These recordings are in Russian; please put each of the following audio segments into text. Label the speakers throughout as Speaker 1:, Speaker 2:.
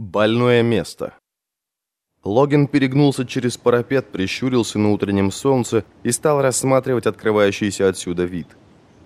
Speaker 1: Больное место. Логин перегнулся через парапет, прищурился на утреннем солнце и стал рассматривать открывающийся отсюда вид.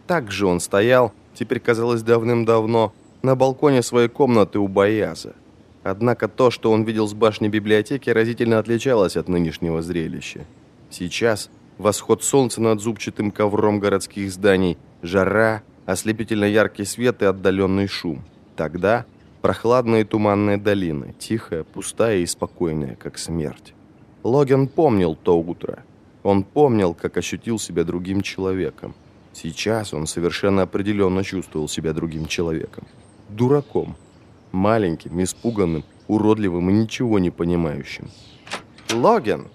Speaker 1: Так же он стоял, теперь казалось давным-давно, на балконе своей комнаты у Бояза. Однако то, что он видел с башни библиотеки, разительно отличалось от нынешнего зрелища. Сейчас восход солнца над зубчатым ковром городских зданий, жара, ослепительно яркий свет и отдаленный шум. Тогда прохладные туманные долины, тихая, пустая и спокойная, как смерть. Логан помнил то утро. Он помнил, как ощутил себя другим человеком. Сейчас он совершенно определенно чувствовал себя другим человеком. Дураком. Маленьким, испуганным, уродливым и ничего не понимающим. «Логан!»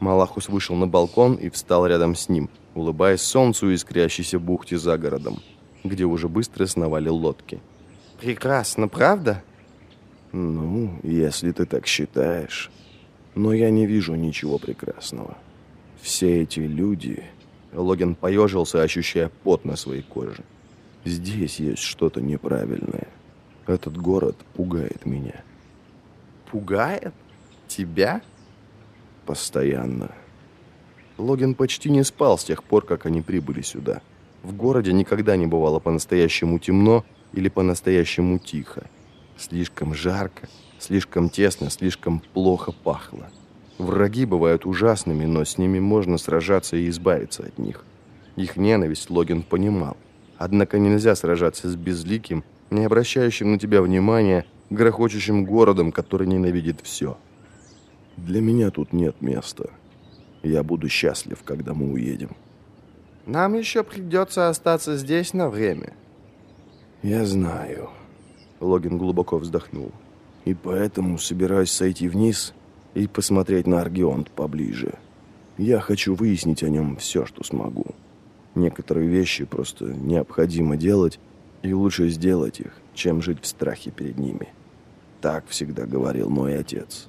Speaker 1: Малахус вышел на балкон и встал рядом с ним, улыбаясь солнцу искрящейся бухте за городом, где уже быстро сновали лодки. Прекрасно, правда?
Speaker 2: Ну, если ты так считаешь. Но я не вижу ничего прекрасного. Все эти люди...
Speaker 1: Логин поежился, ощущая пот на своей коже.
Speaker 2: Здесь есть что-то неправильное. Этот город пугает меня.
Speaker 1: Пугает? Тебя?
Speaker 2: Постоянно.
Speaker 1: Логин почти не спал с тех пор, как они прибыли сюда. В городе никогда не бывало по-настоящему темно, или по-настоящему тихо. Слишком жарко, слишком тесно, слишком плохо пахло. Враги бывают ужасными, но с ними можно сражаться и избавиться от них. Их ненависть Логин понимал. Однако нельзя сражаться с безликим, не обращающим на тебя внимания, грохочущим городом, который ненавидит все.
Speaker 2: Для меня тут нет места. Я буду счастлив, когда мы уедем.
Speaker 1: Нам еще придется остаться здесь на время.
Speaker 2: «Я знаю». Логин глубоко вздохнул. «И поэтому собираюсь сойти вниз и посмотреть на Аргионт поближе. Я хочу выяснить о нем все, что смогу. Некоторые вещи просто необходимо делать, и лучше сделать их, чем жить в страхе перед ними. Так всегда говорил мой отец».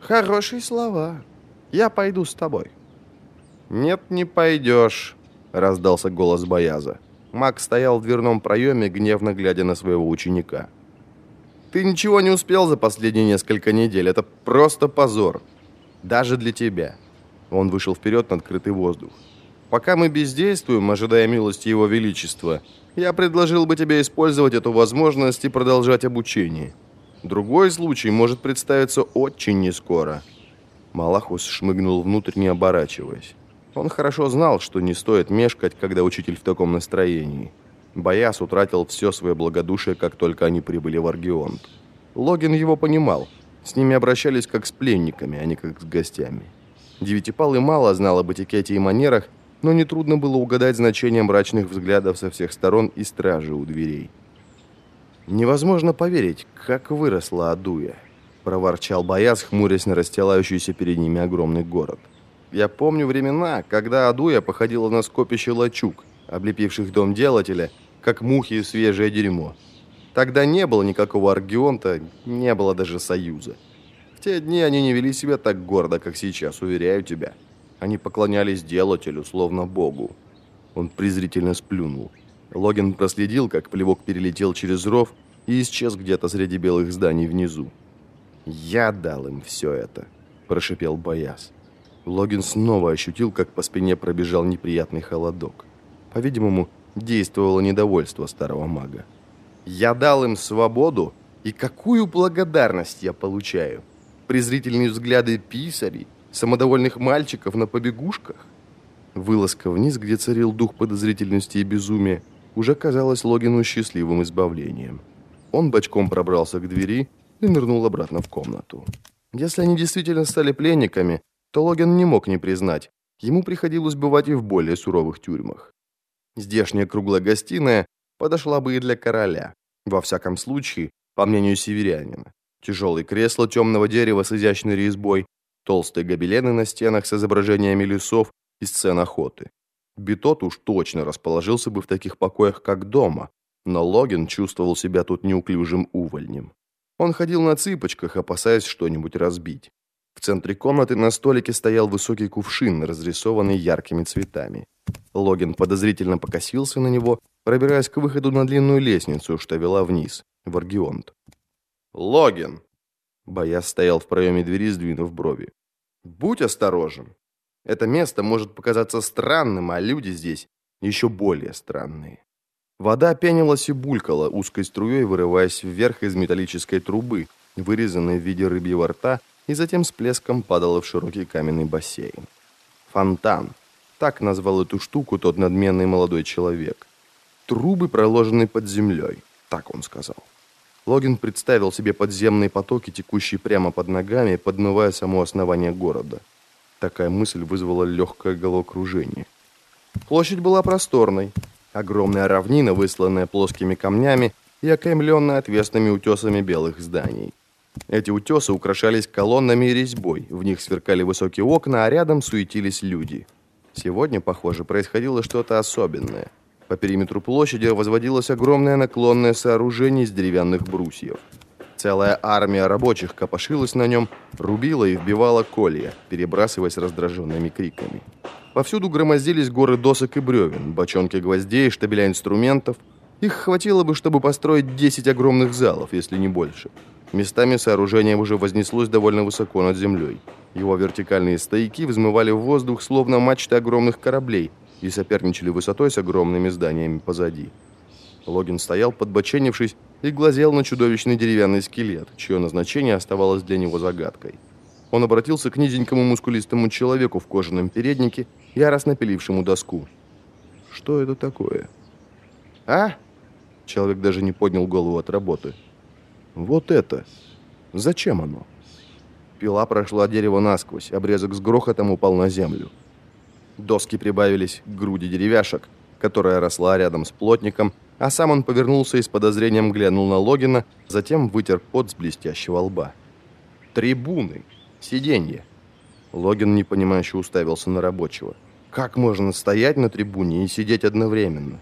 Speaker 1: «Хорошие слова. Я пойду с тобой». «Нет, не пойдешь», — раздался голос Бояза. Маг стоял в дверном проеме, гневно глядя на своего ученика. «Ты ничего не успел за последние несколько недель. Это просто позор. Даже для тебя». Он вышел вперед на открытый воздух. «Пока мы бездействуем, ожидая милости Его Величества, я предложил бы тебе использовать эту возможность и продолжать обучение. Другой случай может представиться очень нескоро». Малахус шмыгнул внутрь, не оборачиваясь. Он хорошо знал, что не стоит мешкать, когда учитель в таком настроении. Бояс утратил все свое благодушие, как только они прибыли в Аргионт. Логин его понимал. С ними обращались как с пленниками, а не как с гостями. Девятипалый мало знал об этикете и манерах, но нетрудно было угадать значение мрачных взглядов со всех сторон и стражи у дверей. «Невозможно поверить, как выросла Адуя», – проворчал Бояс, хмурясь на расстилающийся перед ними огромный город. Я помню времена, когда Адуя походила на скопище лачуг, облепивших дом делателя, как мухи и свежее дерьмо. Тогда не было никакого аргионта, не было даже союза. В те дни они не вели себя так гордо, как сейчас, уверяю тебя. Они поклонялись делателю, словно богу. Он презрительно сплюнул. Логин проследил, как плевок перелетел через ров и исчез где-то среди белых зданий внизу. «Я дал им все это», – прошипел Бояс. Логин снова ощутил, как по спине пробежал неприятный холодок. По-видимому, действовало недовольство старого мага. «Я дал им свободу, и какую благодарность я получаю? Презрительные взгляды писарей, самодовольных мальчиков на побегушках?» Вылазка вниз, где царил дух подозрительности и безумия, уже казалась Логину счастливым избавлением. Он бочком пробрался к двери и нырнул обратно в комнату. Если они действительно стали пленниками, то Логин не мог не признать, ему приходилось бывать и в более суровых тюрьмах. Здешняя круглая гостиная подошла бы и для короля. Во всяком случае, по мнению северянина. Тяжелые кресла темного дерева с изящной резьбой, толстые гобелены на стенах с изображениями лесов и сцен охоты. Битот уж точно расположился бы в таких покоях, как дома, но Логин чувствовал себя тут неуклюжим увольнем. Он ходил на цыпочках, опасаясь что-нибудь разбить. В центре комнаты на столике стоял высокий кувшин, разрисованный яркими цветами. Логин подозрительно покосился на него, пробираясь к выходу на длинную лестницу, что вела вниз, в Аргионт. «Логин!» Бояз стоял в проеме двери, сдвинув брови. «Будь осторожен. Это место может показаться странным, а люди здесь еще более странные». Вода пенилась и булькала, узкой струей вырываясь вверх из металлической трубы, вырезанной в виде рыбьего рта, и затем с плеском падала в широкий каменный бассейн. Фонтан. Так назвал эту штуку тот надменный молодой человек. Трубы проложены под землей, так он сказал. Логин представил себе подземные потоки, текущие прямо под ногами, подмывая само основание города. Такая мысль вызвала легкое головокружение. Площадь была просторной. Огромная равнина, высланная плоскими камнями и окаймленная отвесными утесами белых зданий. Эти утесы украшались колоннами и резьбой, в них сверкали высокие окна, а рядом суетились люди. Сегодня, похоже, происходило что-то особенное – по периметру площади возводилось огромное наклонное сооружение из деревянных брусьев. Целая армия рабочих копошилась на нем, рубила и вбивала колья, перебрасываясь раздраженными криками. Повсюду громоздились горы досок и бревен, бочонки гвоздей, штабеля инструментов. Их хватило бы, чтобы построить 10 огромных залов, если не больше. Местами сооружение уже вознеслось довольно высоко над землей. Его вертикальные стояки взмывали в воздух, словно мачты огромных кораблей – и соперничали высотой с огромными зданиями позади. Логин стоял, подбоченившись, и глазел на чудовищный деревянный скелет, чье назначение оставалось для него загадкой. Он обратился к низенькому мускулистому человеку в кожаном переднике, яростно пилившему доску. «Что это такое?» «А?» Человек даже не поднял голову от работы. «Вот это! Зачем оно?» Пила прошла дерево насквозь, обрезок с грохотом упал на землю. Доски прибавились к груди деревяшек, которая росла рядом с плотником, а сам он повернулся и с подозрением глянул на Логина, затем вытер пот с блестящего лба. «Трибуны! Сиденье!» Логин непонимающе уставился на рабочего. «Как можно стоять на трибуне и сидеть одновременно?»